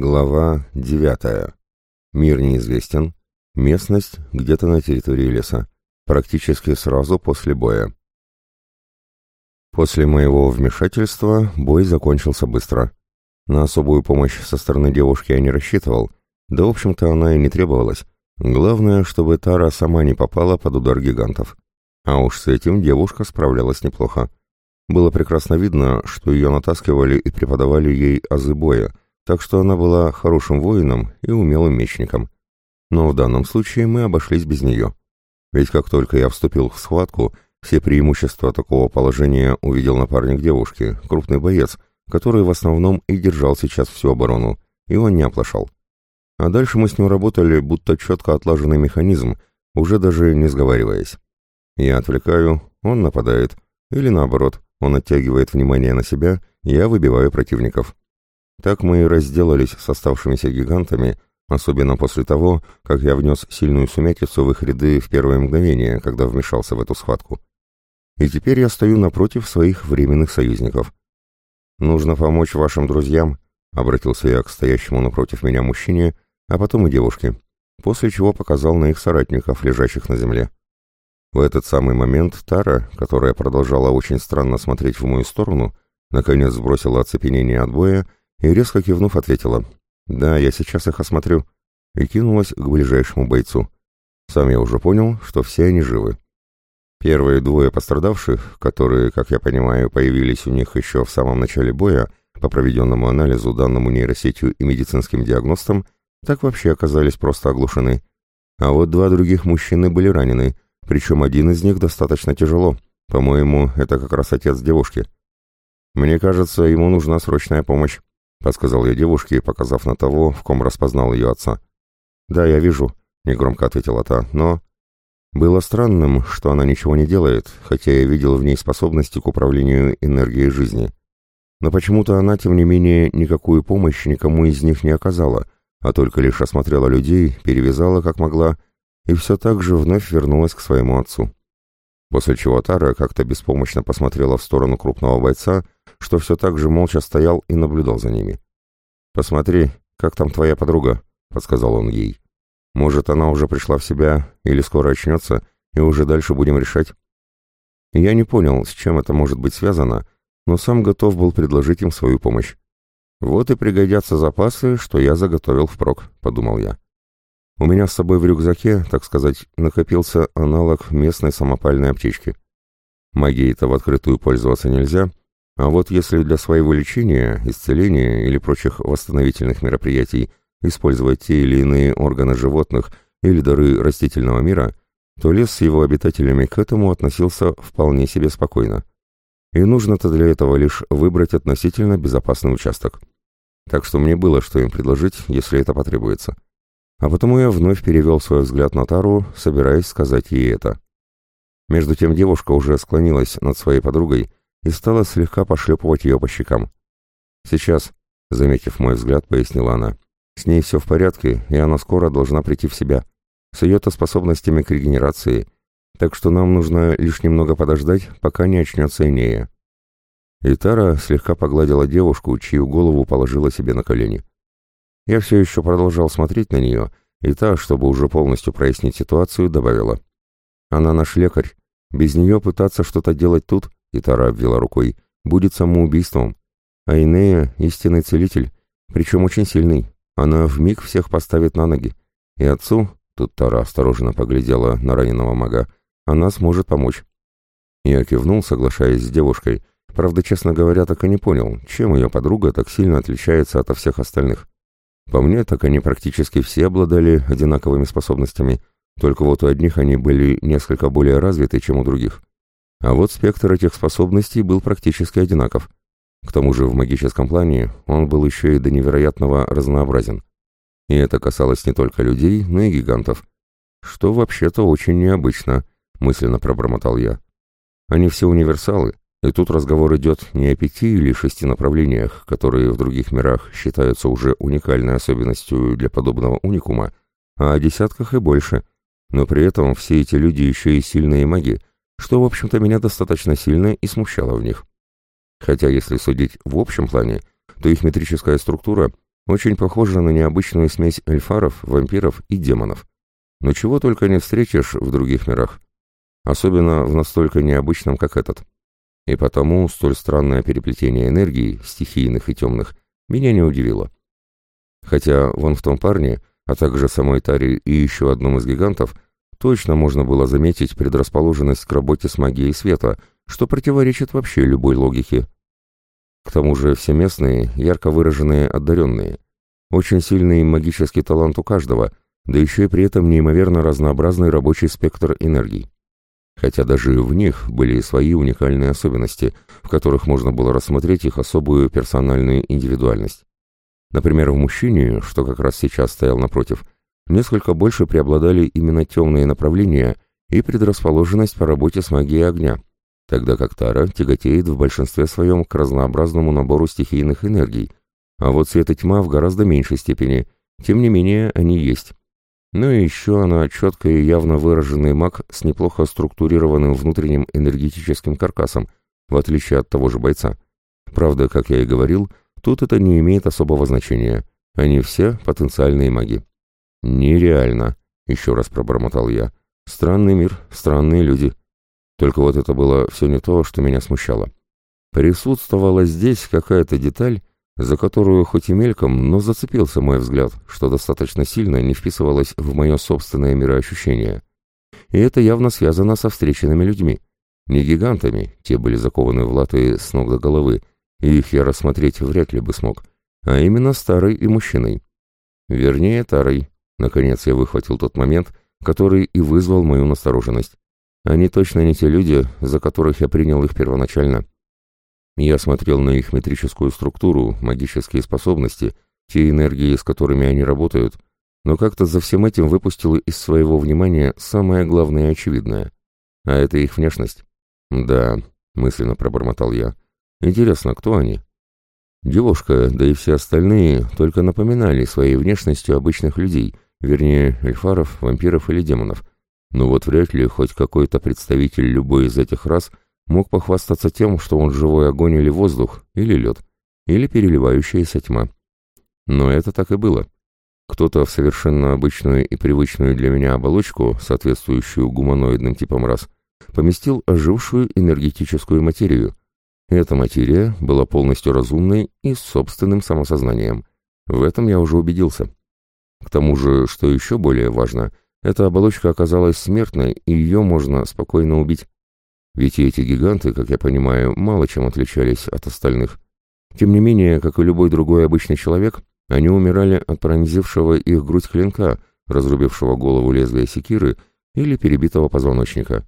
Глава 9. Мир неизвестен. Местность где-то на территории леса. Практически сразу после боя. После моего вмешательства бой закончился быстро. На особую помощь со стороны девушки я не рассчитывал, да, в общем-то, она и не требовалась. Главное, чтобы Тара сама не попала под удар гигантов. А уж с этим девушка справлялась неплохо. Было прекрасно видно, что ее натаскивали и преподавали ей азы боя — так что она была хорошим воином и умелым мечником. Но в данном случае мы обошлись без нее. Ведь как только я вступил в схватку, все преимущества такого положения увидел напарник девушки, крупный боец, который в основном и держал сейчас всю оборону, и он не оплошал. А дальше мы с ним работали, будто четко отлаженный механизм, уже даже не сговариваясь. Я отвлекаю, он нападает, или наоборот, он оттягивает внимание на себя, я выбиваю противников. Так мы и разделались с оставшимися гигантами, особенно после того, как я внес сильную сумятицу в их ряды в первое мгновение, когда вмешался в эту схватку. И теперь я стою напротив своих временных союзников. «Нужно помочь вашим друзьям», — обратился я к стоящему напротив меня мужчине, а потом и девушке, после чего показал на их соратников, лежащих на земле. В этот самый момент Тара, которая продолжала очень странно смотреть в мою сторону, наконец сбросила оцепенение от боя и, резко кивнув, ответила «Да, я сейчас их осмотрю», и кинулась к ближайшему бойцу. Сам я уже понял, что все они живы. Первые двое пострадавших, которые, как я понимаю, появились у них еще в самом начале боя, по проведенному анализу, данному нейросетью и медицинским диагностам, так вообще оказались просто оглушены. А вот два других мужчины были ранены, причем один из них достаточно тяжело. По-моему, это как раз отец девушки. Мне кажется, ему нужна срочная помощь. — подсказал я девушке, показав на того, в ком распознал ее отца. «Да, я вижу», — негромко ответила та, — «но...» Было странным, что она ничего не делает, хотя я видел в ней способности к управлению энергией жизни. Но почему-то она, тем не менее, никакую помощь никому из них не оказала, а только лишь осмотрела людей, перевязала как могла, и все так же вновь вернулась к своему отцу. После чего Тара как-то беспомощно посмотрела в сторону крупного бойца, что все так же молча стоял и наблюдал за ними. «Посмотри, как там твоя подруга», — подсказал он ей. «Может, она уже пришла в себя или скоро очнется, и уже дальше будем решать?» Я не понял, с чем это может быть связано, но сам готов был предложить им свою помощь. «Вот и пригодятся запасы, что я заготовил впрок», — подумал я. У меня с собой в рюкзаке, так сказать, накопился аналог местной самопальной аптечки. Магией-то в открытую пользоваться нельзя, а вот если для своего лечения, исцеления или прочих восстановительных мероприятий использовать те или иные органы животных или дары растительного мира, то лес с его обитателями к этому относился вполне себе спокойно. И нужно-то для этого лишь выбрать относительно безопасный участок. Так что мне было что им предложить, если это потребуется. А потому я вновь перевел свой взгляд на Тару, собираясь сказать ей это. Между тем девушка уже склонилась над своей подругой и стала слегка пошлепывать ее по щекам. «Сейчас», — заметив мой взгляд, пояснила она, — «с ней все в порядке, и она скоро должна прийти в себя. С ее-то способностями к регенерации. Так что нам нужно лишь немного подождать, пока не очнется Инея». И Тара слегка погладила девушку, чью голову положила себе на колени. Я все еще продолжал смотреть на нее, и та, чтобы уже полностью прояснить ситуацию, добавила. «Она наш лекарь. Без нее пытаться что-то делать тут, — и Тара обвела рукой, — будет самоубийством. А Инея — истинный целитель, причем очень сильный. Она вмиг всех поставит на ноги. И отцу, — тут Тара осторожно поглядела на раненого мага, — она сможет помочь». Я кивнул, соглашаясь с девушкой, правда, честно говоря, так и не понял, чем ее подруга так сильно отличается от всех остальных. По мне, так они практически все обладали одинаковыми способностями, только вот у одних они были несколько более развиты, чем у других. А вот спектр этих способностей был практически одинаков. К тому же в магическом плане он был еще и до невероятного разнообразен. И это касалось не только людей, но и гигантов. Что вообще-то очень необычно, мысленно пробормотал я. Они все универсалы, и тут разговор идет не о пяти или шести направлениях, которые в других мирах считаются уже уникальной особенностью для подобного уникума, а о десятках и больше. Но при этом все эти люди еще и сильные маги, что, в общем-то, меня достаточно сильно и смущало в них. Хотя, если судить в общем плане, то их метрическая структура Очень похожа на необычную смесь эльфаров, вампиров и демонов. Но чего только не встретишь в других мирах. Особенно в настолько необычном, как этот. И потому столь странное переплетение энергий, стихийных и темных, меня не удивило. Хотя вон в том парне, а также самой Таре и еще одном из гигантов, точно можно было заметить предрасположенность к работе с магией света, что противоречит вообще любой логике. К тому же все местные, ярко выраженные одаренные. Очень сильный магический талант у каждого, да еще и при этом неимоверно разнообразный рабочий спектр энергий. Хотя даже в них были свои уникальные особенности, в которых можно было рассмотреть их особую персональную индивидуальность. Например, в мужчине, что как раз сейчас стоял напротив, несколько больше преобладали именно темные направления и предрасположенность по работе с магией огня, тогда как Тара тяготеет в большинстве своем к разнообразному набору стихийных энергий, а вот свет и тьма в гораздо меньшей степени, тем не менее они есть. Ну и еще она четко и явно выраженный маг с неплохо структурированным внутренним энергетическим каркасом, в отличие от того же бойца. Правда, как я и говорил, Тут это не имеет особого значения. Они все потенциальные маги. «Нереально», — еще раз пробормотал я. «Странный мир, странные люди». Только вот это было все не то, что меня смущало. Присутствовала здесь какая-то деталь, за которую хоть и мельком, но зацепился мой взгляд, что достаточно сильно не вписывалось в мое собственное мироощущение. И это явно связано со встреченными людьми. Не гигантами, те были закованы в латы с ног до головы, и их я рассмотреть вряд ли бы смог, а именно старой и мужчиной. Вернее, тарой. Наконец я выхватил тот момент, который и вызвал мою настороженность. Они точно не те люди, за которых я принял их первоначально. Я смотрел на их метрическую структуру, магические способности, те энергии, с которыми они работают, но как-то за всем этим выпустил из своего внимания самое главное и очевидное. А это их внешность. «Да», — мысленно пробормотал я, — Интересно, кто они? Девушка, да и все остальные, только напоминали своей внешностью обычных людей, вернее, эльфаров, вампиров или демонов. Но вот вряд ли хоть какой-то представитель любой из этих рас мог похвастаться тем, что он живой огонь или воздух, или лед, или переливающаяся тьма. Но это так и было. Кто-то в совершенно обычную и привычную для меня оболочку, соответствующую гуманоидным типам рас, поместил ожившую энергетическую материю, эта материя была полностью разумной и с собственным самосознанием. В этом я уже убедился. К тому же, что еще более важно, эта оболочка оказалась смертной, и ее можно спокойно убить. Ведь эти гиганты, как я понимаю, мало чем отличались от остальных. Тем не менее, как и любой другой обычный человек, они умирали от пронзившего их грудь клинка, разрубившего голову лезвия секиры или перебитого позвоночника.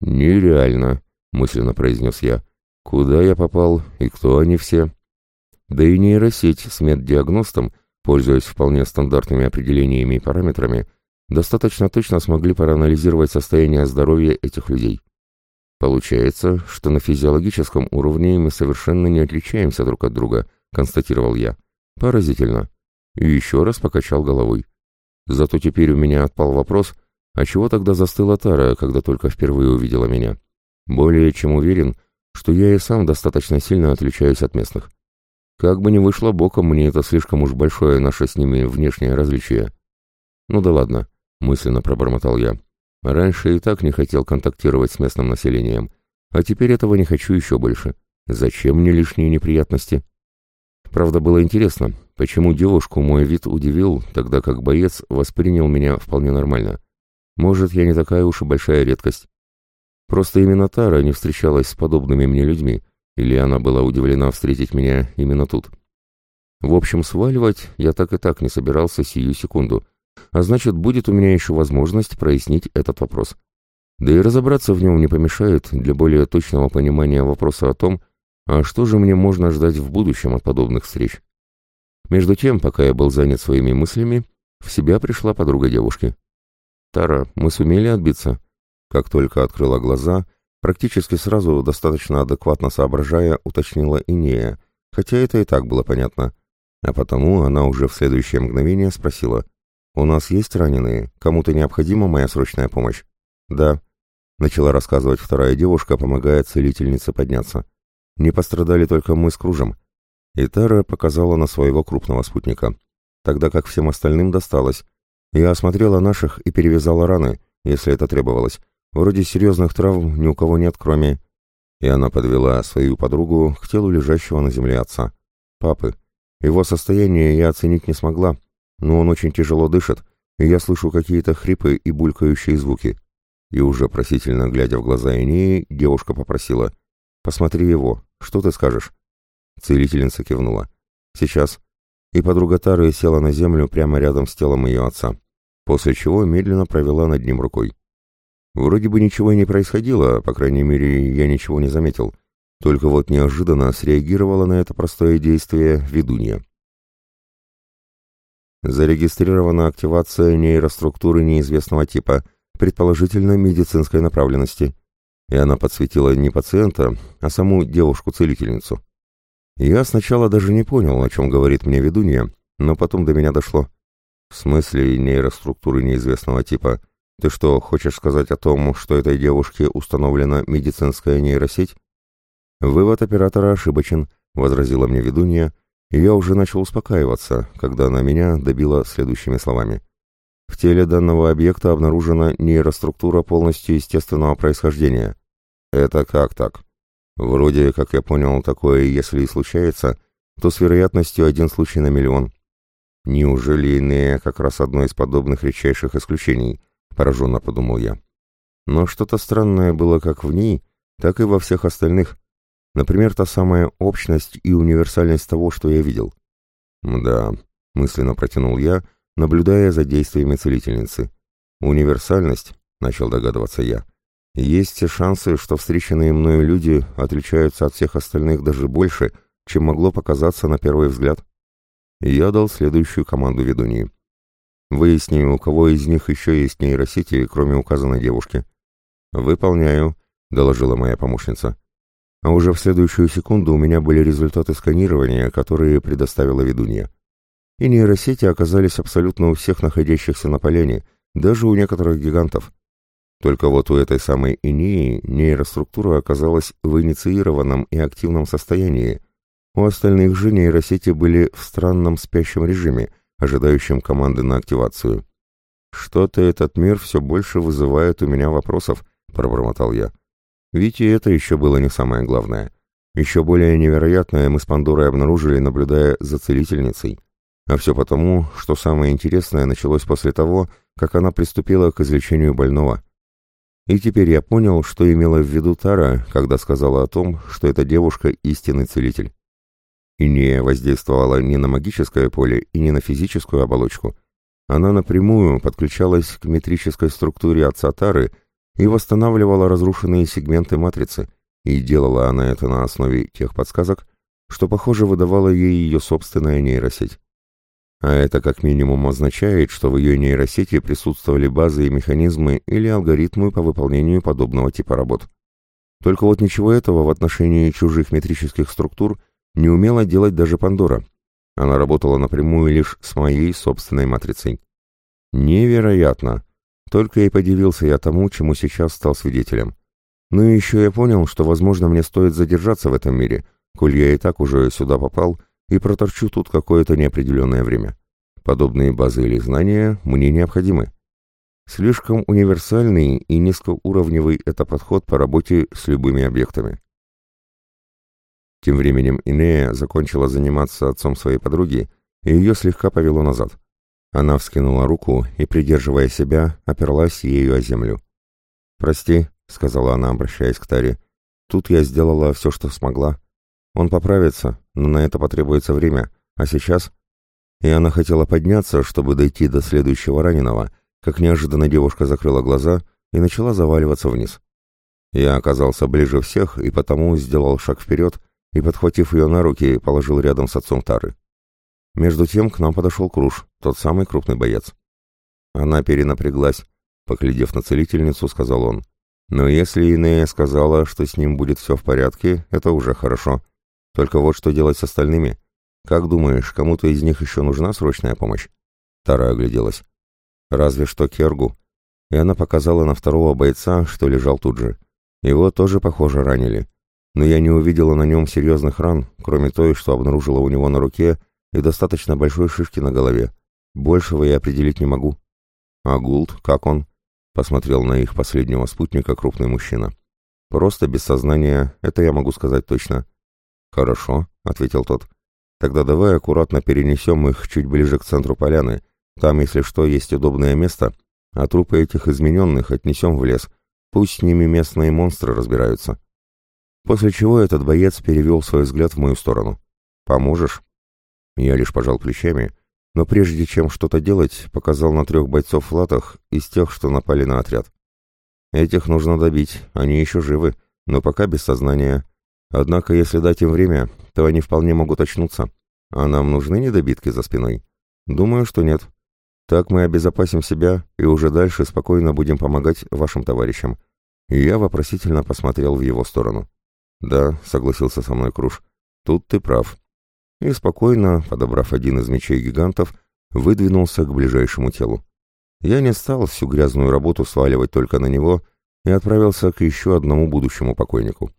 «Нереально», — мысленно произнес я. Куда я попал и кто они все? Да и нейросеть с меддиагностом, пользуясь вполне стандартными определениями и параметрами, достаточно точно смогли проанализировать состояние здоровья этих людей. Получается, что на физиологическом уровне мы совершенно не отличаемся друг от друга, констатировал я. Поразительно. И еще раз покачал головой. Зато теперь у меня отпал вопрос, а чего тогда застыла Тара, когда только впервые увидела меня? Более чем уверен, что я и сам достаточно сильно отличаюсь от местных. Как бы ни вышло боком, мне это слишком уж большое наше с ними внешнее различие. Ну да ладно, мысленно пробормотал я. Раньше и так не хотел контактировать с местным населением, а теперь этого не хочу еще больше. Зачем мне лишние неприятности? Правда, было интересно, почему девушку мой вид удивил, тогда как боец воспринял меня вполне нормально. Может, я не такая уж и большая редкость. Просто именно Тара не встречалась с подобными мне людьми, или она была удивлена встретить меня именно тут. В общем, сваливать я так и так не собирался сию секунду, а значит, будет у меня еще возможность прояснить этот вопрос. Да и разобраться в нем не помешает для более точного понимания вопроса о том, а что же мне можно ждать в будущем от подобных встреч. Между тем, пока я был занят своими мыслями, в себя пришла подруга девушки. «Тара, мы сумели отбиться?» Как только открыла глаза, практически сразу, достаточно адекватно соображая, уточнила Инея, хотя это и так было понятно. А потому она уже в следующее мгновение спросила, «У нас есть раненые? Кому-то необходима моя срочная помощь?» «Да», — начала рассказывать вторая девушка, помогая целительнице подняться. «Не пострадали только мы с Кружем. И Тара показала на своего крупного спутника, тогда как всем остальным досталось. Я осмотрела наших и перевязала раны, если это требовалось. Вроде серьезных травм ни у кого нет, кроме... И она подвела свою подругу к телу лежащего на земле отца. Папы. Его состояние я оценить не смогла, но он очень тяжело дышит, и я слышу какие-то хрипы и булькающие звуки. И уже просительно глядя в глаза Энеи, девушка попросила. «Посмотри его. Что ты скажешь?» Целительница кивнула. «Сейчас». И подруга Тары села на землю прямо рядом с телом ее отца, после чего медленно провела над ним рукой. Вроде бы ничего и не происходило, по крайней мере, я ничего не заметил. Только вот неожиданно среагировала на это простое действие ведунья. Зарегистрирована активация нейроструктуры неизвестного типа, предположительно медицинской направленности. И она подсветила не пациента, а саму девушку-целительницу. Я сначала даже не понял, о чем говорит мне ведунья, но потом до меня дошло. В смысле нейроструктуры неизвестного типа? Ты что, хочешь сказать о том, что этой девушке установлена медицинская нейросеть? Вывод оператора ошибочен, возразила мне ведунья, и я уже начал успокаиваться, когда она меня добила следующими словами. В теле данного объекта обнаружена нейроструктура полностью естественного происхождения. Это как так? Вроде, как я понял, такое, если и случается, то с вероятностью один случай на миллион. Неужели Инея как раз одно из подобных редчайших исключений? Пораженно подумал я. Но что-то странное было как в ней, так и во всех остальных. Например, та самая общность и универсальность того, что я видел. Да, мысленно протянул я, наблюдая за действиями целительницы. Универсальность, начал догадываться я. Есть все шансы, что встреченные мною люди отличаются от всех остальных даже больше, чем могло показаться на первый взгляд. Я дал следующую команду ведуньи. Выясни, у кого из них еще есть нейросети, кроме указанной девушки. «Выполняю», — доложила моя помощница. А уже в следующую секунду у меня были результаты сканирования, которые предоставила ведунья. И нейросети оказались абсолютно у всех находящихся на полене, даже у некоторых гигантов. Только вот у этой самой Инии нейроструктура оказалась в инициированном и активном состоянии. У остальных же нейросети были в странном спящем режиме, ожидающем команды на активацию. «Что-то этот мир все больше вызывает у меня вопросов», — пробормотал я. Ведь и это еще было не самое главное. Еще более невероятное мы с Пандорой обнаружили, наблюдая за целительницей. А все потому, что самое интересное началось после того, как она приступила к излечению больного. И теперь я понял, что имела в виду Тара, когда сказала о том, что эта девушка — истинный целитель. И не воздействовала ни на магическое поле и ни на физическую оболочку. Она напрямую подключалась к метрической структуре отца Тары и восстанавливала разрушенные сегменты матрицы, и делала она это на основе тех подсказок, что, похоже, выдавала ей ее собственная нейросеть. А это как минимум означает, что в ее нейросети присутствовали базы и механизмы или алгоритмы по выполнению подобного типа работ. Только вот ничего этого в отношении чужих метрических структур не умела делать даже Пандора. Она работала напрямую лишь с моей собственной матрицей. Невероятно! Только и подивился я тому, чему сейчас стал свидетелем. Ну и еще я понял, что, возможно, мне стоит задержаться в этом мире, коль я и так уже сюда попал и проторчу тут какое-то неопределенное время. Подобные базы или знания мне необходимы. Слишком универсальный и низкоуровневый это подход по работе с любыми объектами. Тем временем Инея закончила заниматься отцом своей подруги, и ее слегка повело назад. Она вскинула руку и, придерживая себя, оперлась ею о землю. «Прости», — сказала она, обращаясь к Таре, — «тут я сделала все, что смогла. Он поправится, но на это потребуется время, а сейчас...» И она хотела подняться, чтобы дойти до следующего раненого, как неожиданно девушка закрыла глаза и начала заваливаться вниз. Я оказался ближе всех и потому сделал шаг вперед и, подхватив ее на руки, положил рядом с отцом Тары. Между тем к нам подошел Круш, тот самый крупный боец. Она перенапряглась, поглядев на целительницу, сказал он. Но если Инея сказала, что с ним будет все в порядке, это уже хорошо. Только вот что делать с остальными? Как думаешь, кому-то из них еще нужна срочная помощь? Тара огляделась. Разве что Кергу. И она показала на второго бойца, что лежал тут же. Его тоже, похоже, ранили. Но я не увидела на нем серьезных ран, кроме той, что обнаружила у него на руке, и достаточно большой шишки на голове. Большего я определить не могу. А Гулд, как он? Посмотрел на их последнего спутника крупный мужчина. Просто без сознания, это я могу сказать точно. Хорошо, ответил тот. Тогда давай аккуратно перенесем их чуть ближе к центру поляны. Там, если что, есть удобное место, а трупы этих измененных отнесем в лес. Пусть с ними местные монстры разбираются. После чего этот боец перевел свой взгляд в мою сторону. «Поможешь?» Я лишь пожал плечами, но прежде чем что-то делать, показал на трех бойцов в латах из тех, что напали на отряд. Этих нужно добить, они еще живы, но пока без сознания. Однако, если дать им время, то они вполне могут очнуться. А нам нужны недобитки за спиной? Думаю, что нет. Так мы обезопасим себя и уже дальше спокойно будем помогать вашим товарищам. И я вопросительно посмотрел в его сторону. «Да», — согласился со мной Круш, — «тут ты прав». И спокойно, подобрав один из мечей гигантов, выдвинулся к ближайшему телу. Я не стал всю грязную работу сваливать только на него и отправился к еще одному будущему покойнику.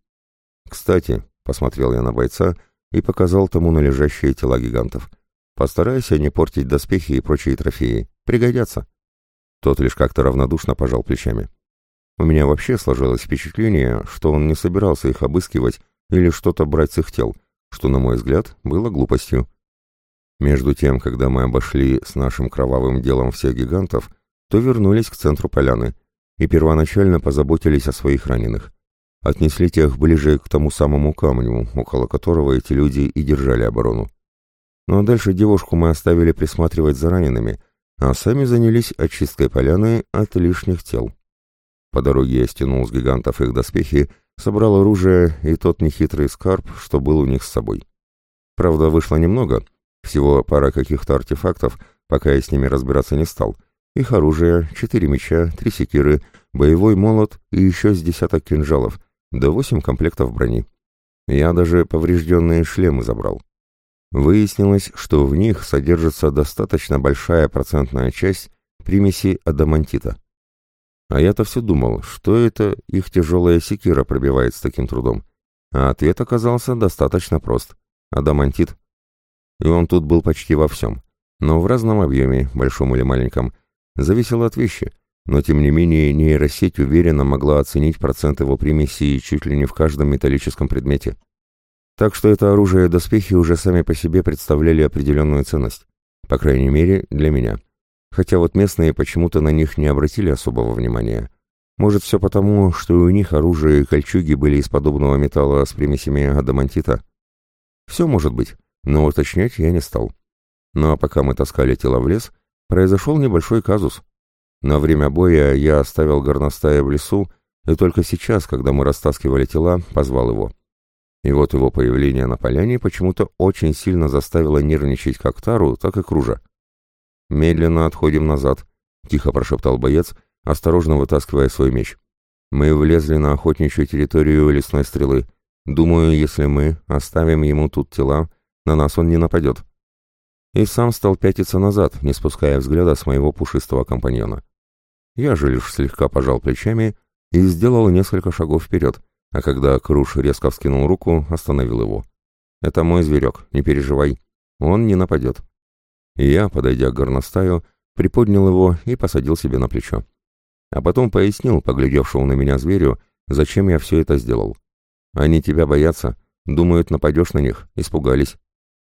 «Кстати», — посмотрел я на бойца и показал тому на лежащие тела гигантов, — «постарайся не портить доспехи и прочие трофеи, пригодятся». Тот лишь как-то равнодушно пожал плечами. У меня вообще сложилось впечатление, что он не собирался их обыскивать или что-то брать с их тел, что, на мой взгляд, было глупостью. Между тем, когда мы обошли с нашим кровавым делом всех гигантов, то вернулись к центру поляны и первоначально позаботились о своих раненых. Отнесли тех ближе к тому самому камню, около которого эти люди и держали оборону. Ну а дальше девушку мы оставили присматривать за ранеными, а сами занялись очисткой поляны от лишних тел. По дороге я стянул с гигантов их доспехи, собрал оружие и тот нехитрый скарб, что был у них с собой. Правда, вышло немного, всего пара каких-то артефактов, пока я с ними разбираться не стал. Их оружие, четыре меча, три секиры, боевой молот и еще с десяток кинжалов, да восемь комплектов брони. Я даже поврежденные шлемы забрал. Выяснилось, что в них содержится достаточно большая процентная часть примеси адамантита. А я-то все думал, что это их тяжелая секира пробивает с таким трудом. А ответ оказался достаточно прост. Адамантит. И он тут был почти во всем. Но в разном объеме, большом или маленьком, зависело от вещи. Но тем не менее нейросеть уверенно могла оценить процент его примесей чуть ли не в каждом металлическом предмете. Так что это оружие и доспехи уже сами по себе представляли определенную ценность. По крайней мере, для меня хотя вот местные почему-то на них не обратили особого внимания. Может, все потому, что у них оружие и кольчуги были из подобного металла с примесями адамантита? Все может быть, но уточнять я не стал. Ну а пока мы таскали тела в лес, произошел небольшой казус. На время боя я оставил горностая в лесу, и только сейчас, когда мы растаскивали тела, позвал его. И вот его появление на поляне почему-то очень сильно заставило нервничать как Тару, так и Кружа. «Медленно отходим назад», — тихо прошептал боец, осторожно вытаскивая свой меч. «Мы влезли на охотничью территорию лесной стрелы. Думаю, если мы оставим ему тут тела, на нас он не нападет». И сам стал пятиться назад, не спуская взгляда с моего пушистого компаньона. Я же лишь слегка пожал плечами и сделал несколько шагов вперед, а когда Круш резко вскинул руку, остановил его. «Это мой зверек, не переживай. Он не нападет» и я, подойдя к горностаю, приподнял его и посадил себе на плечо. А потом пояснил, поглядевшему на меня зверю, зачем я все это сделал. «Они тебя боятся, думают, нападешь на них, испугались».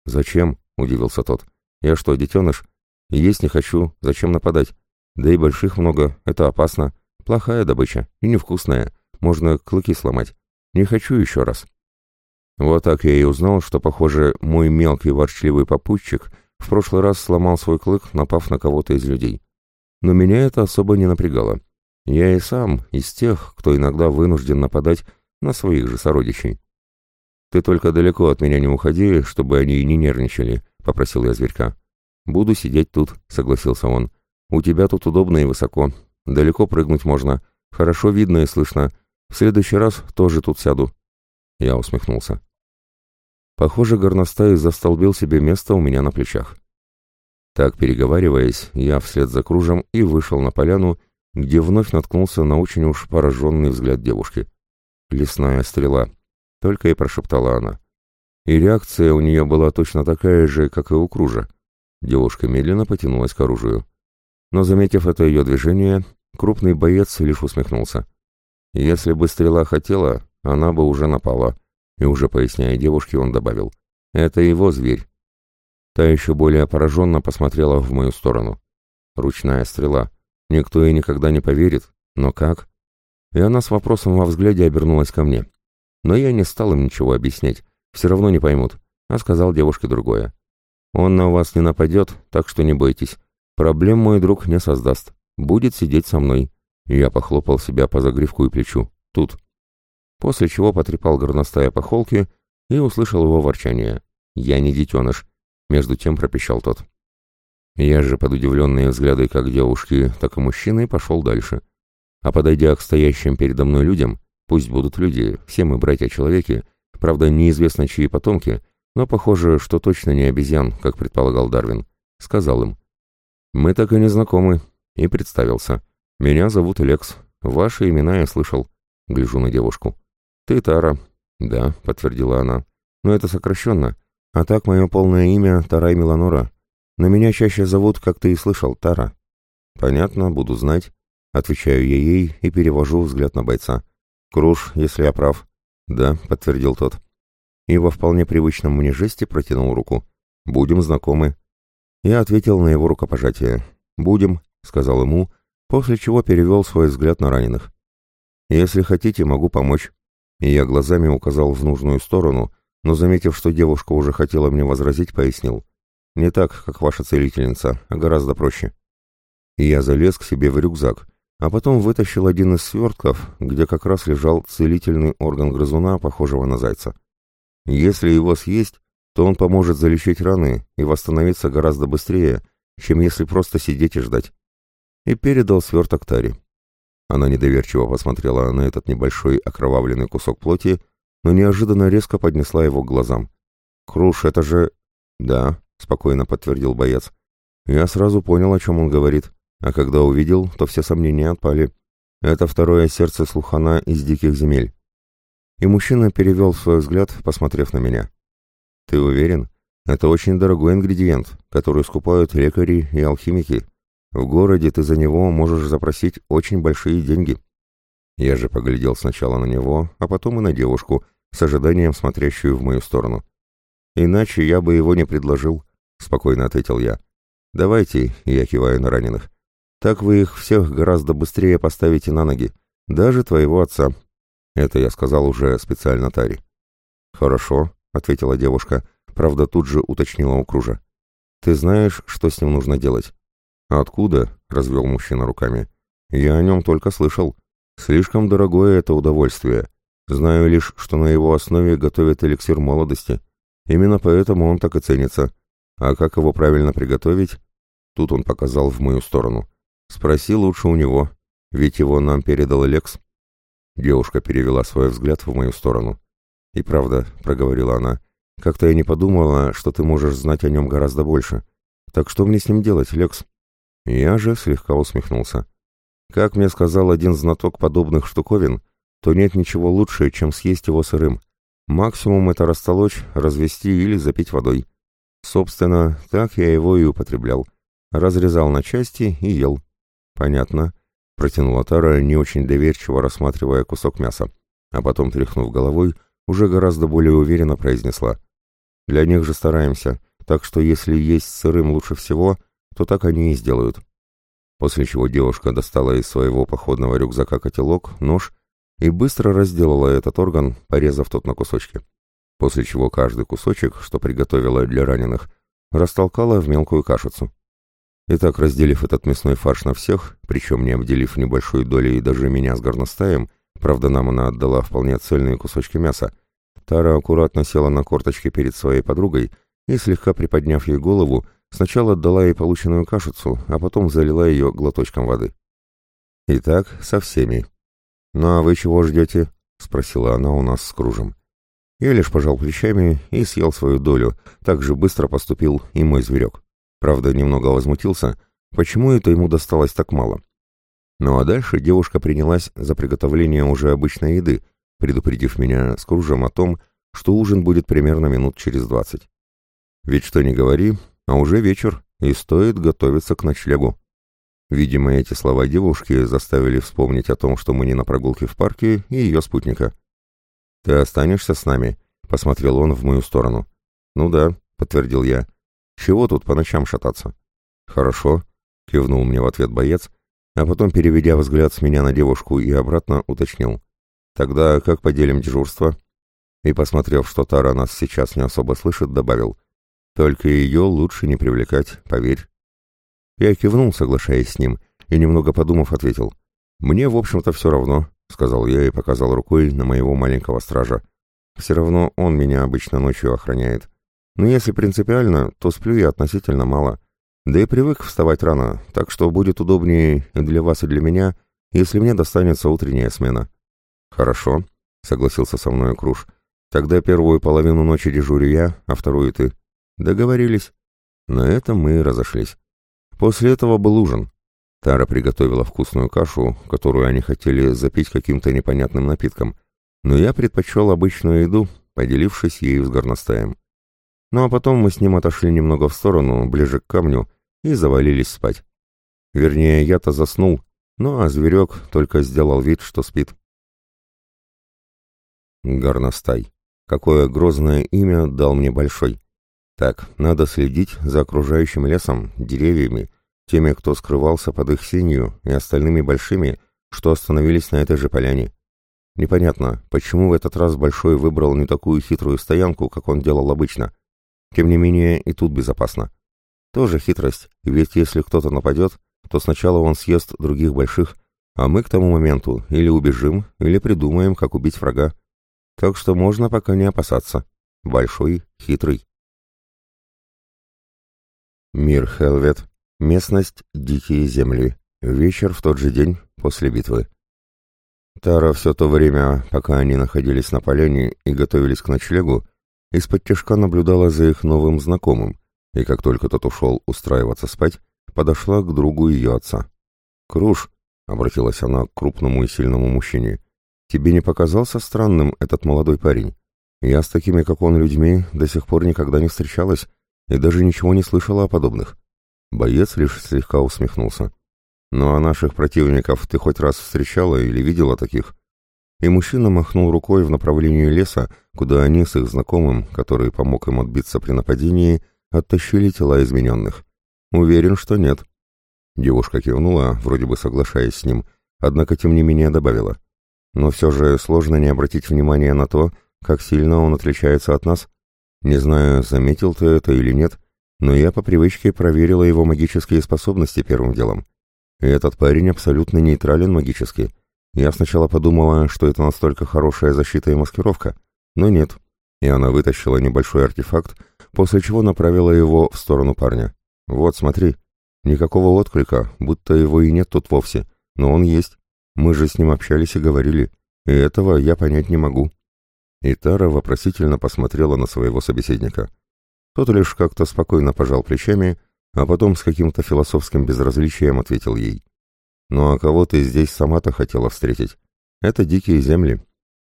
«Зачем?» — удивился тот. «Я что, детеныш? Есть не хочу, зачем нападать? Да и больших много, это опасно. Плохая добыча и невкусная, можно клыки сломать. Не хочу еще раз». Вот так я и узнал, что, похоже, мой мелкий ворчливый попутчик — в прошлый раз сломал свой клык, напав на кого-то из людей. Но меня это особо не напрягало. Я и сам из тех, кто иногда вынужден нападать на своих же сородичей. «Ты только далеко от меня не уходи, чтобы они и не нервничали», — попросил я зверька. «Буду сидеть тут», — согласился он. «У тебя тут удобно и высоко. Далеко прыгнуть можно. Хорошо видно и слышно. В следующий раз тоже тут сяду». Я усмехнулся. Похоже, горностай застолбил себе место у меня на плечах. Так, переговариваясь, я вслед за кружем и вышел на поляну, где вновь наткнулся на очень уж пораженный взгляд девушки. Лесная стрела. только и прошептала она. И реакция у нее была точно такая же, как и у Кружа. Девушка медленно потянулась к оружию. Но, заметив это ее движение, крупный боец лишь усмехнулся. Если бы стрела хотела, она бы уже напала. И уже поясняя девушке, он добавил. Это его зверь. Та еще более пораженно посмотрела в мою сторону. Ручная стрела. Никто и никогда не поверит. Но как? И она с вопросом во взгляде обернулась ко мне. Но я не стал им ничего объяснять. Все равно не поймут. А сказал девушке другое. Он на вас не нападет, так что не бойтесь. Проблем мой друг не создаст. Будет сидеть со мной. Я похлопал себя по загривку и плечу. Тут. После чего потрепал горностая по холке и услышал его ворчание. «Я не детеныш», — между тем пропищал тот. Я же под удивленные взгляды как девушки, так и мужчины пошел дальше. А подойдя к стоящим передо мной людям, пусть будут люди, все мы братья-человеки, правда, неизвестно чьи потомки, но похоже, что точно не обезьян, как предполагал Дарвин, сказал им. «Мы так и не знакомы», и представился. «Меня зовут Лекс. Ваши имена я слышал». Гляжу на девушку. «Ты Тара». «Да», — подтвердила она. «Но это сокращенно. А так мое полное имя Тарай Миланора. Но меня чаще зовут, как ты и слышал, Тара». «Понятно, буду знать». Отвечаю я ей и перевожу взгляд на бойца. «Круш, если я прав». «Да», — подтвердил тот. И во вполне привычном мне жесте протянул руку. «Будем знакомы». Я ответил на его рукопожатие. «Будем», — сказал ему, после чего перевел свой взгляд на раненых. «Если хотите, могу помочь». И я глазами указал в нужную сторону, но, заметив, что девушка уже хотела мне возразить, пояснил. «Не так, как ваша целительница, а гораздо проще». И я залез к себе в рюкзак, а потом вытащил один из свертков, где как раз лежал целительный орган грызуна, похожего на зайца. Если его съесть, то он поможет залечить раны и восстановиться гораздо быстрее, чем если просто сидеть и ждать. И передал сверток Таре. Она недоверчиво посмотрела на этот небольшой окровавленный кусок плоти, но неожиданно резко поднесла его к глазам. «Круш, это же...» «Да», — спокойно подтвердил боец. Я сразу понял, о чем он говорит, а когда увидел, то все сомнения отпали. Это второе сердце слухана из диких земель. И мужчина перевел свой взгляд, посмотрев на меня. «Ты уверен? Это очень дорогой ингредиент, который скупают лекари и алхимики. В городе ты за него можешь запросить очень большие деньги. Я же поглядел сначала на него, а потом и на девушку, с ожиданием смотрящую в мою сторону. «Иначе я бы его не предложил», — спокойно ответил я. «Давайте», — я киваю на раненых. «Так вы их всех гораздо быстрее поставите на ноги, даже твоего отца». Это я сказал уже специально Таре. «Хорошо», — ответила девушка, правда тут же уточнила у кружа. «Ты знаешь, что с ним нужно делать?» «Откуда?» — развел мужчина руками. «Я о нем только слышал. Слишком дорогое это удовольствие. Знаю лишь, что на его основе готовят эликсир молодости. Именно поэтому он так и ценится. А как его правильно приготовить?» Тут он показал в мою сторону. «Спроси лучше у него, ведь его нам передал Лекс». Девушка перевела свой взгляд в мою сторону. «И правда», — проговорила она, — «как-то я не подумала, что ты можешь знать о нем гораздо больше. Так что мне с ним делать, Лекс?» Я же слегка усмехнулся. Как мне сказал один знаток подобных штуковин, то нет ничего лучше, чем съесть его сырым. Максимум это растолочь, развести или запить водой. Собственно, так я его и употреблял. Разрезал на части и ел. Понятно. Протянула Тара, не очень доверчиво рассматривая кусок мяса. А потом, тряхнув головой, уже гораздо более уверенно произнесла. Для них же стараемся, так что если есть сырым лучше всего, то так они и сделают. После чего девушка достала из своего походного рюкзака котелок, нож и быстро разделала этот орган, порезав тот на кусочки. После чего каждый кусочек, что приготовила для раненых, растолкала в мелкую кашицу. И так, разделив этот мясной фарш на всех, причем не обделив небольшой долей даже меня с горностаем, правда нам она отдала вполне цельные кусочки мяса, Тара аккуратно села на корточки перед своей подругой и, слегка приподняв ей голову, Сначала отдала ей полученную кашицу, а потом залила ее глоточком воды. «Итак, со всеми». «Ну а вы чего ждете?» — спросила она у нас с кружем. Я лишь пожал плечами и съел свою долю, так же быстро поступил и мой зверек. Правда, немного возмутился, почему это ему досталось так мало. Ну а дальше девушка принялась за приготовление уже обычной еды, предупредив меня с кружем о том, что ужин будет примерно минут через двадцать. Ведь что ни говори, а уже вечер, и стоит готовиться к ночлегу. Видимо, эти слова девушки заставили вспомнить о том, что мы не на прогулке в парке, и ее спутника. «Ты останешься с нами?» — посмотрел он в мою сторону. «Ну да», — подтвердил я. «Чего тут по ночам шататься?» «Хорошо», — кивнул мне в ответ боец, а потом, переведя взгляд с меня на девушку и обратно, уточнил. «Тогда как поделим дежурство?» И, посмотрев, что Тара нас сейчас не особо слышит, добавил. «Только ее лучше не привлекать, поверь». Я кивнул, соглашаясь с ним, и, немного подумав, ответил. «Мне, в общем-то, все равно», — сказал я и показал рукой на моего маленького стража. «Все равно он меня обычно ночью охраняет. Но если принципиально, то сплю я относительно мало. Да и привык вставать рано, так что будет удобнее для вас, и для меня, если мне достанется утренняя смена». «Хорошо», — согласился со мной Круш. «Тогда первую половину ночи дежурю я, а вторую ты». «Договорились». На этом мы и разошлись. После этого был ужин. Тара приготовила вкусную кашу, которую они хотели запить каким-то непонятным напитком, но я предпочел обычную еду, поделившись ею с горностаем. Ну а потом мы с ним отошли немного в сторону, ближе к камню, и завалились спать. Вернее, я-то заснул, ну а зверек только сделал вид, что спит. Горностай. Какое грозное имя дал мне Большой. Так, надо следить за окружающим лесом, деревьями, теми, кто скрывался под их сенью, и остальными большими, что остановились на этой же поляне. Непонятно, почему в этот раз Большой выбрал не такую хитрую стоянку, как он делал обычно. Тем не менее, и тут безопасно. Тоже хитрость, ведь если кто-то нападет, то сначала он съест других больших, а мы к тому моменту или убежим, или придумаем, как убить врага. Так что можно пока не опасаться. Большой, хитрый. Мир Хелвет. Местность Дикие земли. Вечер в тот же день после битвы. Тара все то время, пока они находились на поляне и готовились к ночлегу, из-под тяжка наблюдала за их новым знакомым, и как только тот ушел устраиваться спать, подошла к другу ее отца. «Круш», — обратилась она к крупному и сильному мужчине, — «тебе не показался странным этот молодой парень? Я с такими, как он, людьми до сих пор никогда не встречалась, и даже ничего не слышала о подобных. Боец лишь слегка усмехнулся. «Ну а наших противников ты хоть раз встречала или видела таких?» И мужчина махнул рукой в направлении леса, куда они с их знакомым, который помог им отбиться при нападении, оттащили тела измененных. «Уверен, что нет». Девушка кивнула, вроде бы соглашаясь с ним, однако тем не менее добавила. «Но все же сложно не обратить внимания на то, как сильно он отличается от нас. Не знаю, заметил ты это или нет, но я по привычке проверила его магические способности первым делом. И этот парень абсолютно нейтрален магически. Я сначала подумала, что это настолько хорошая защита и маскировка, но нет. И она вытащила небольшой артефакт, после чего направила его в сторону парня. «Вот, смотри. Никакого отклика, будто его и нет тут вовсе. Но он есть. Мы же с ним общались и говорили. И этого я понять не могу». И Тара вопросительно посмотрела на своего собеседника. Тот лишь как-то спокойно пожал плечами, а потом с каким-то философским безразличием ответил ей. «Ну а кого ты здесь сама-то хотела встретить? Это дикие земли.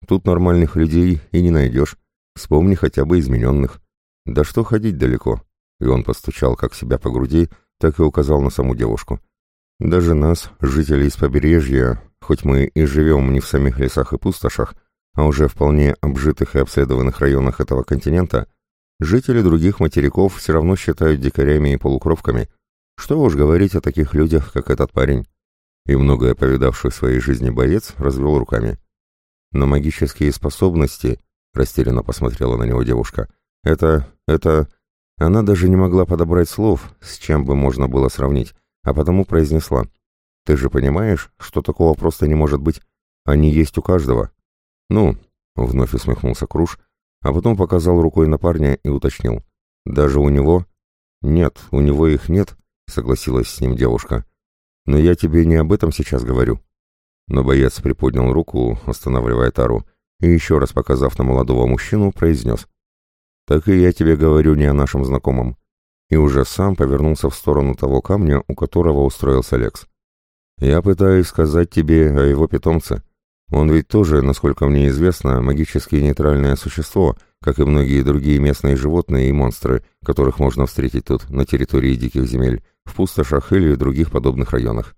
Тут нормальных людей и не найдешь. Вспомни хотя бы измененных. Да что ходить далеко?» И он постучал как себя по груди, так и указал на саму девушку. «Даже нас, жителей из побережья, хоть мы и живем не в самих лесах и пустошах, а уже вполне обжитых и обследованных районах этого континента, жители других материков все равно считают дикарями и полукровками. Что уж говорить о таких людях, как этот парень. И многое повидавший в своей жизни боец развел руками. Но магические способности, растерянно посмотрела на него девушка, это... это... Она даже не могла подобрать слов, с чем бы можно было сравнить, а потому произнесла. «Ты же понимаешь, что такого просто не может быть? Они есть у каждого, «Ну», — вновь усмехнулся Круш, а потом показал рукой на парня и уточнил. «Даже у него?» «Нет, у него их нет», — согласилась с ним девушка. «Но я тебе не об этом сейчас говорю». Но боец приподнял руку, останавливая Тару, и еще раз показав на молодого мужчину, произнес. «Так и я тебе говорю не о нашем знакомом». И уже сам повернулся в сторону того камня, у которого устроился Лекс. «Я пытаюсь сказать тебе о его питомце. Он ведь тоже, насколько мне известно, магически нейтральное существо, как и многие другие местные животные и монстры, которых можно встретить тут, на территории диких земель, в пустошах или других подобных районах.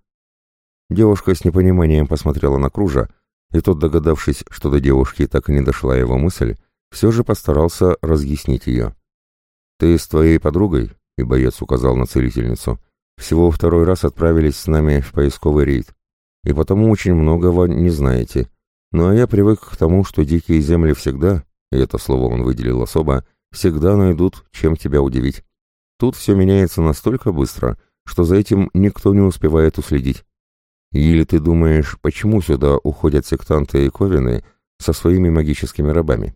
Девушка с непониманием посмотрела на Кружа, и тот, догадавшись, что до девушки так и не дошла его мысль, все же постарался разъяснить ее. «Ты с твоей подругой?» — и боец указал на целительницу. «Всего второй раз отправились с нами в поисковый рейд, и потому очень многого не знаете. Ну а я привык к тому, что дикие земли всегда, и это слово он выделил особо, всегда найдут, чем тебя удивить. Тут все меняется настолько быстро, что за этим никто не успевает уследить. Или ты думаешь, почему сюда уходят сектанты и ковины со своими магическими рабами?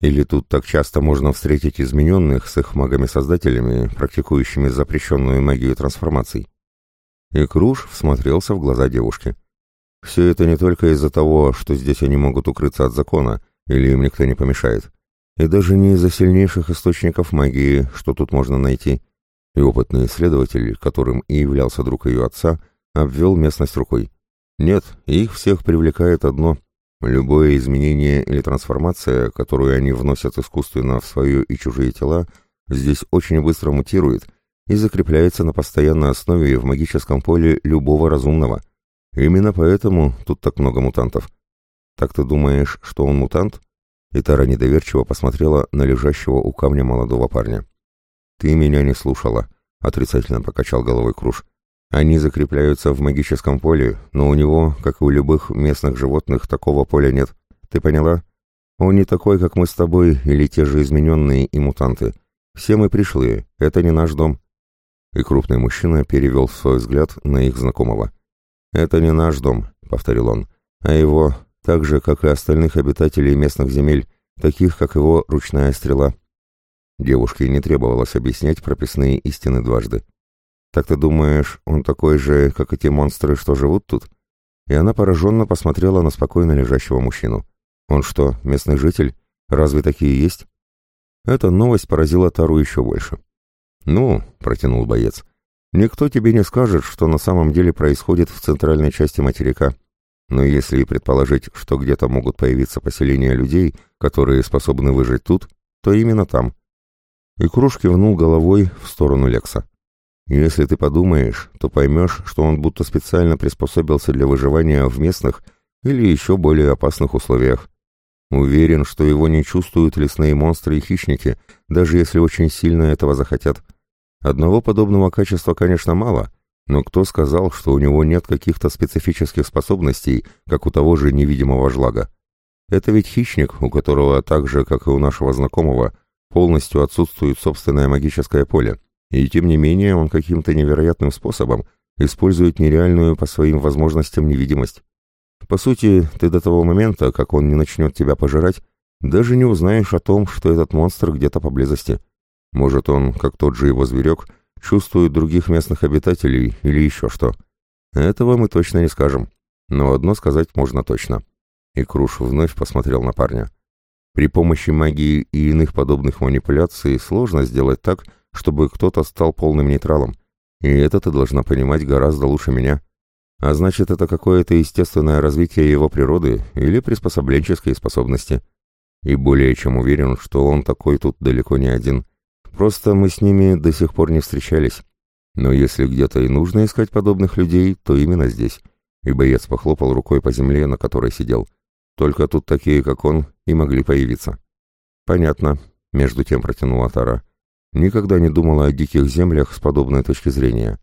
Или тут так часто можно встретить измененных с их магами-создателями, практикующими запрещенную магию трансформаций? И Круш всмотрелся в глаза девушки. Все это не только из-за того, что здесь они могут укрыться от закона, или им никто не помешает, и даже не из-за сильнейших источников магии, что тут можно найти. И опытный исследователь, которым и являлся друг ее отца, — обвел местность рукой. Нет, их всех привлекает одно. Любое изменение или трансформация, которую они вносят искусственно в свое и чужие тела, здесь очень быстро мутирует и закрепляется на постоянной основе в магическом поле любого разумного. Именно поэтому тут так много мутантов. Так ты думаешь, что он мутант? И Тара недоверчиво посмотрела на лежащего у камня молодого парня. «Ты меня не слушала», — отрицательно покачал головой Круш. Они закрепляются в магическом поле, но у него, как и у любых местных животных, такого поля нет. Ты поняла? Он не такой, как мы с тобой, или те же измененные и мутанты. Все мы пришлые, это не наш дом. И крупный мужчина перевел свой взгляд на их знакомого. «Это не наш дом», — повторил он, — «а его, так же, как и остальных обитателей местных земель, таких, как его ручная стрела». Девушке не требовалось объяснять прописные истины дважды. «Так ты думаешь, он такой же, как эти монстры, что живут тут?» И она пораженно посмотрела на спокойно лежащего мужчину. «Он что, местный житель? Разве такие есть?» Эта новость поразила Тару еще больше. «Ну», — протянул боец, — «никто тебе не скажет, что на самом деле происходит в центральной части материка. Но если предположить, что где-то могут появиться поселения людей, которые способны выжить тут, то именно там». И Круш кивнул головой в сторону Лекса. Если ты подумаешь, то поймешь, что он будто специально приспособился для выживания в местных или еще более опасных условиях. Уверен, что его не чувствуют лесные монстры и хищники, даже если очень сильно этого захотят. Одного подобного качества, конечно, мало, но кто сказал, что у него нет каких-то специфических способностей, как у того же невидимого жлага? Это ведь хищник, у которого так же, как и у нашего знакомого, полностью отсутствует собственное магическое поле. И тем не менее он каким-то невероятным способом использует нереальную по своим возможностям невидимость. По сути, ты до того момента, как он не начнет тебя пожирать, даже не узнаешь о том, что этот монстр где-то поблизости. Может, он, как тот же его зверек, чувствует других местных обитателей или еще что. Этого мы точно не скажем. Но одно сказать можно точно. И Круш вновь посмотрел на парня. При помощи магии и иных подобных манипуляций сложно сделать так, чтобы кто-то стал полным нейтралом. И это ты должна понимать гораздо лучше меня. А значит, это какое-то естественное развитие его природы или приспособленческие способности. И более чем уверен, что он такой тут далеко не один. Просто мы с ними до сих пор не встречались. Но если где-то и нужно искать подобных людей, то именно здесь. И боец похлопал рукой по земле, на которой сидел. Только тут такие, как он, и могли появиться. Понятно, между тем протянула Тара. Никогда не думала о диких землях с подобной точки зрения.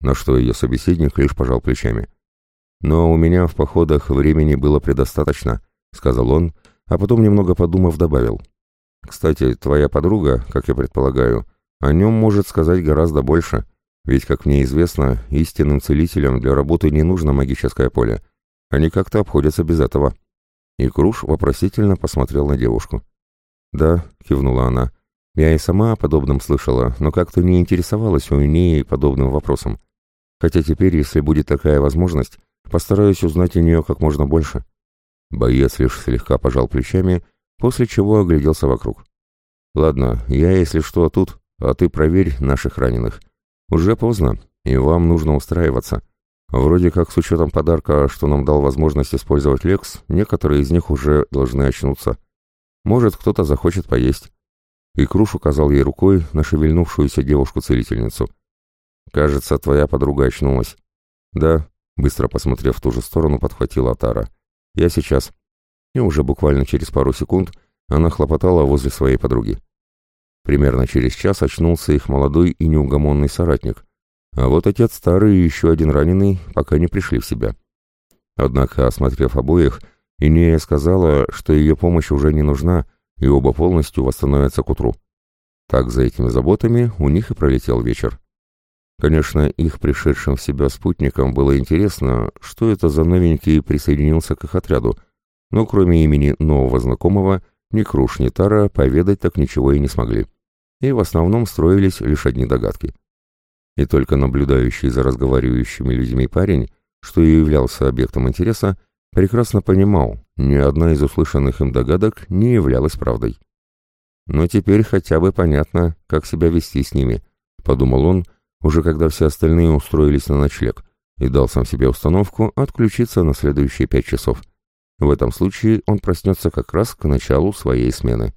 На что ее собеседник лишь пожал плечами. «Но у меня в походах времени было предостаточно», — сказал он, а потом, немного подумав, добавил. «Кстати, твоя подруга, как я предполагаю, о нем может сказать гораздо больше, ведь, как мне известно, истинным целителям для работы не нужно магическое поле. Они как-то обходятся без этого». И Круш вопросительно посмотрел на девушку. «Да», — кивнула она, я и сама о подобном слышала, но как-то не интересовалась у нее подобным вопросом. Хотя теперь, если будет такая возможность, постараюсь узнать у нее как можно больше. Боец лишь слегка пожал плечами, после чего огляделся вокруг. «Ладно, я, если что, тут, а ты проверь наших раненых. Уже поздно, и вам нужно устраиваться. Вроде как с учетом подарка, что нам дал возможность использовать Лекс, некоторые из них уже должны очнуться. Может, кто-то захочет поесть. И Круш указал ей рукой на шевельнувшуюся девушку-целительницу. «Кажется, твоя подруга очнулась». «Да», — быстро посмотрев в ту же сторону, подхватила Атара. «Я сейчас». И уже буквально через пару секунд она хлопотала возле своей подруги. Примерно через час очнулся их молодой и неугомонный соратник, а вот отец старый и еще один раненый пока не пришли в себя. Однако, осмотрев обоих, Инея сказала, что ее помощь уже не нужна, и оба полностью восстановятся к утру. Так за этими заботами у них и пролетел вечер. Конечно, их пришедшим в себя спутникам было интересно, что это за новенький присоединился к их отряду, но кроме имени нового знакомого, ни Круш, ни Тара поведать так ничего и не смогли. И в основном строились лишь одни догадки. И только наблюдающий за разговаривающими людьми парень, что и являлся объектом интереса, прекрасно понимал, ни одна из услышанных им догадок не являлась правдой. «Но теперь хотя бы понятно, как себя вести с ними», — подумал он, уже когда все остальные устроились на ночлег, и дал сам себе установку отключиться на следующие пять часов. В этом случае он проснется как раз к началу своей смены.